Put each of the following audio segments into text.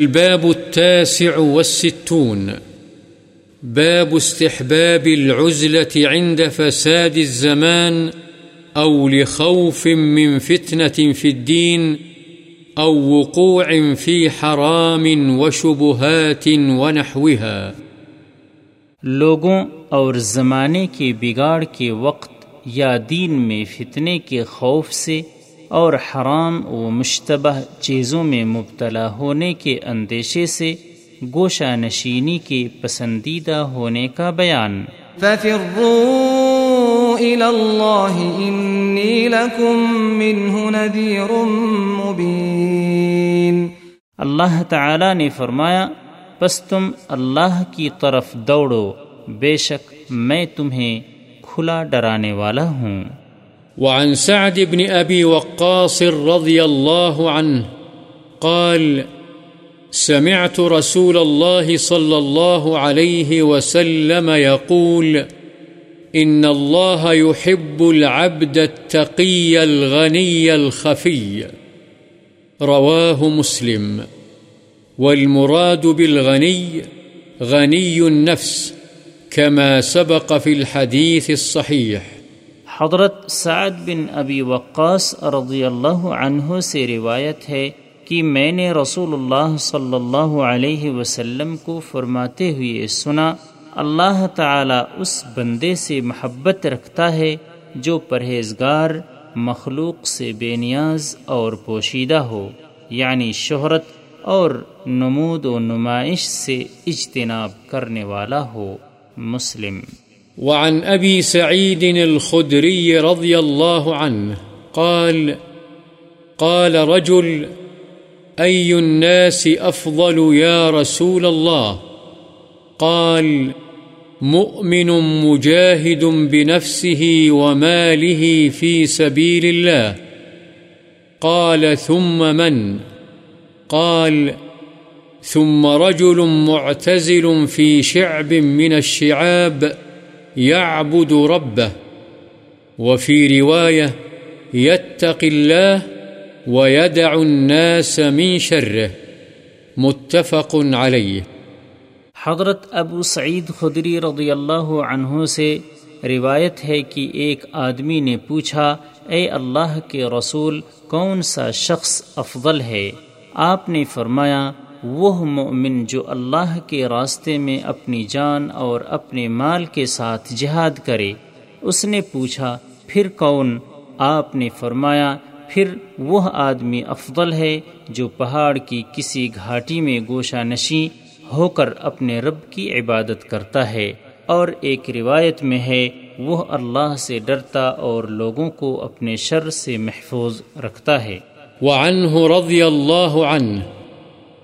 الباب التاسع والستون. باب استحباب العزلة عند فساد الزمان أو لخوف من فتنة في الدين أو وقوع في حرام وشبهات ونحوها. لوگوں اور زمانے کے بگاڑ کے وقت یا دین میں فتنے کے خوف سے اور حرام و مشتبہ چیزوں میں مبتلا ہونے کے اندیشے سے گوشہ نشینی کے پسندیدہ ہونے کا بیان۔ ففروا الى الله انی لکم منه نذیر مبین اللہ تعالی نے فرمایا پس تم اللہ کی طرف دوڑو بے شک میں تمہیں کھلا ڈرانے والا ہوں۔ وعن سعد بن أبي وقاص رضي الله عنه قال، سمعت رسول الله صلى الله عليه وسلم يقول، إن الله يحب العبد التقي الغني الخفي. رواه مسلم. والمراد بالغني غني النفس، كما سبق في الحديث الصحيح. حضرت سعد بن ابی وقاص رضی اللہ عنہ سے روایت ہے کہ میں نے رسول اللہ صلی اللہ علیہ وسلم کو فرماتے ہوئے سنا، اللہ تعالی اس بندے سے محبت رکھتا ہے جو پرہیزگار، مخلوق سے بے نیاز اور پوشیدہ ہو یعنی شہرت اور نمود و نمائش سے اجتناب کرنے والا ہو، مسلم۔ وعن أبي سعيد الخدري رضي الله عنه قال قال رجل، أي الناس أفضل يا رسول الله؟ قال، مؤمن مجاهد بنفسه وماله في سبيل الله. قال، ثم من؟ قال، ثم رجل معتزل في شعب من الشعاب يعبد ربه، وفي رواية يتق الله ويدع الناس من شره، متفق عليه. حضرت ابو سعید خدری رضی اللہ عنہ سے روایت ہے کہ ایک آدمی نے پوچھا، اے اللہ کے رسول، کون سا شخص افضل ہے؟ آپ نے فرمایا وہ مومن جو اللہ کے راستے میں اپنی جان اور اپنے مال کے ساتھ جہاد کرے۔ اس نے پوچھا، پھر کون؟ آپ نے فرمایا، پھر وہ آدمی افضل ہے جو پہاڑ کی کسی گھاٹی میں گوشہ نشی ہو کر اپنے رب کی عبادت کرتا ہے۔ اور ایک روایت میں ہے، وہ اللہ سے ڈرتا اور لوگوں کو اپنے شر سے محفوظ رکھتا ہے۔ رضی اللہ عنہ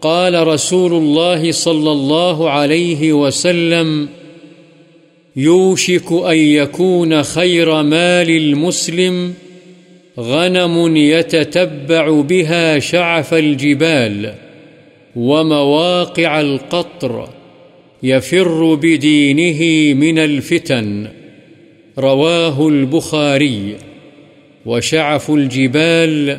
قال رسول الله صلى الله عليه وسلم، يوشك أن يكون خير مال المسلم غنم يتتبع بها شعف الجبال ومواقع القطر يفر بدينه من الفتن. رواه البخاري، وشعف الجبال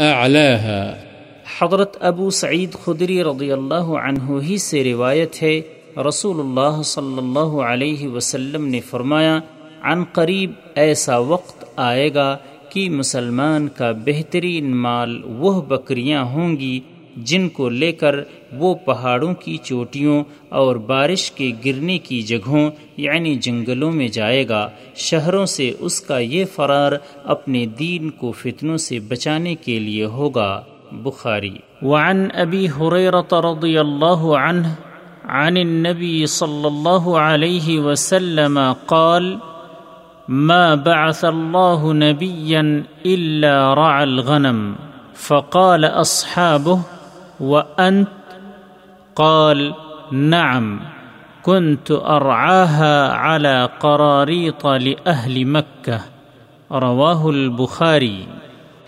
أعلاها. حضرت ابو سعید خدری رضی اللہ عنہ ہی سے روایت ہے رسول اللہ صلی اللہ علیہ وسلم نے فرمایا، عن قریب ایسا وقت آئے گا کہ مسلمان کا بہترین مال وہ بکریاں ہوں گی جن کو لے کر وہ پہاڑوں کی چوٹیوں اور بارش کے گرنے کی جگہوں یعنی جنگلوں میں جائے گا۔ شہروں سے اس کا یہ فرار اپنے دین کو فتنوں سے بچانے کے لیے ہوگا۔ بخاري وعن أبي هريرة رضي الله عنه عن النبي صلى الله عليه وسلم قال، ما بعث الله نبيا إلا رعى الغنم فقال أصحابه وأنت؟ قال، نعم، كنت أرعاها على قراريط لأهل مكة رواه البخاري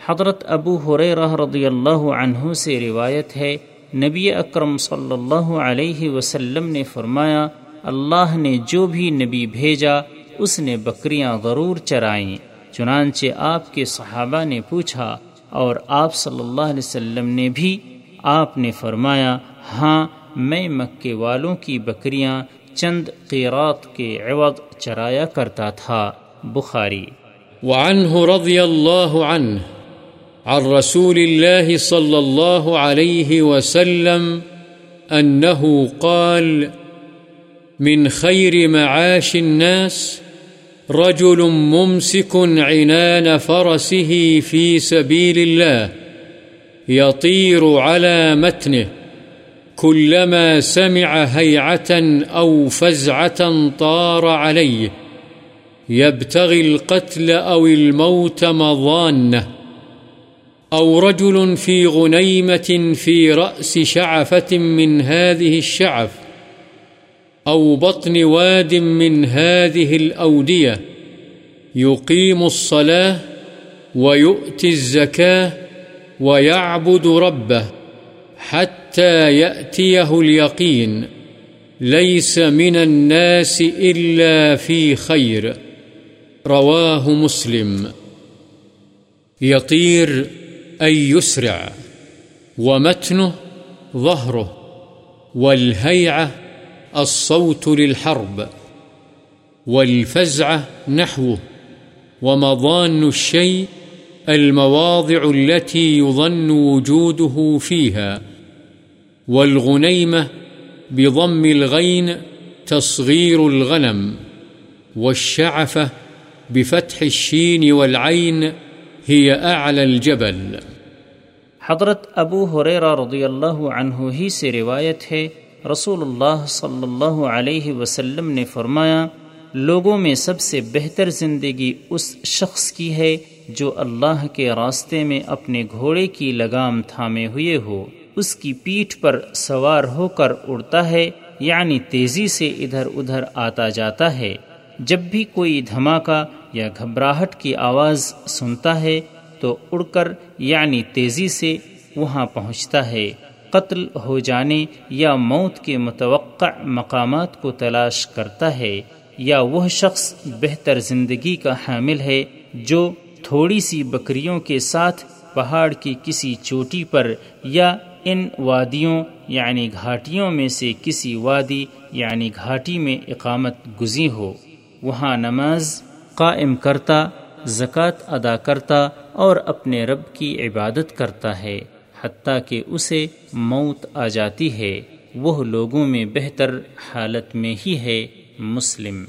حضرت ابو حریر رضی اللہ عنہ سے روایت ہے، نبی اکرم صلی اللہ علیہ وسلم نے فرمایا، اللہ نے جو بھی نبی بھیجا، اس نے بکریاں ضرور چرائیں۔ چنانچہ آپ کے صحابہ نے پوچھا اور آپ صلی اللہ علیہ وسلم نے بھی آپ نے فرمایا ہاں میں مکے والوں کی بکریاں چند قیرات کے عوض چرایا کرتا تھا۔ بخاری۔ وعنه رضي الله عنه عن رسول الله صلى الله عليه وسلم أنه قال، من خير معاش الناس، رجل ممسك عنان فرسه في سبيل الله يطير على متنه كلما سمع هيعة أو فزعة طار عليه يبتغي القتل أو الموت مضانه أو رجل في غنيمة في رأس شعفة من هذه الشعف، أو بطن واد من هذه الأودية، يقيم الصلاة ويؤتي الزكاة ويعبد ربه حتى يأتيه اليقين، ليس من الناس إلا في خير. رواه مسلم. يطير أن يسرع ومتنه ظهره والهيعة الصوت للحرب والفزعة نحوه ومضان الشيء المواضع التي يظن وجوده فيها والغنيمة بضم الغين تصغير الغنم والشعفة بفتح الشين والعين هي أعلى الجبل. حضرت ابو حریرا رضی اللہ عنہ ہی سے روایت ہے، رسول اللہ صلی اللہ علیہ وسلم نے فرمایا، لوگوں میں سب سے بہتر زندگی اس شخص کی ہے جو اللہ کے راستے میں اپنے گھوڑے کی لگام تھامے ہوئے ہو۔ اس کی پیٹھ پر سوار ہو کر اڑتا ہے یعنی تیزی سے ادھر ادھر آتا جاتا ہے۔ جب بھی کوئی دھماکہ یا گھبراہٹ کی آواز سنتا ہے تو اڑ کر یعنی تیزی سے وہاں پہنچتا ہے۔ قتل ہو جانے یا موت کے متوقع مقامات کو تلاش کرتا ہے یا وہ شخص بہتر زندگی کا حامل ہے جو تھوڑی سی بکریوں کے ساتھ پہاڑ کی کسی چوٹی پر یا ان وادیوں یعنی گھاٹیوں میں سے کسی وادی یعنی گھاٹی میں اقامت گزی ہو۔ وہاں نماز قائم کرتا، زکوٰۃ ادا کرتا اور اپنے رب کی عبادت کرتا ہے، حتیٰ کہ اسے موت آ جاتی ہے۔ وہ لوگوں میں بہتر حالت میں ہی ہے مسلم۔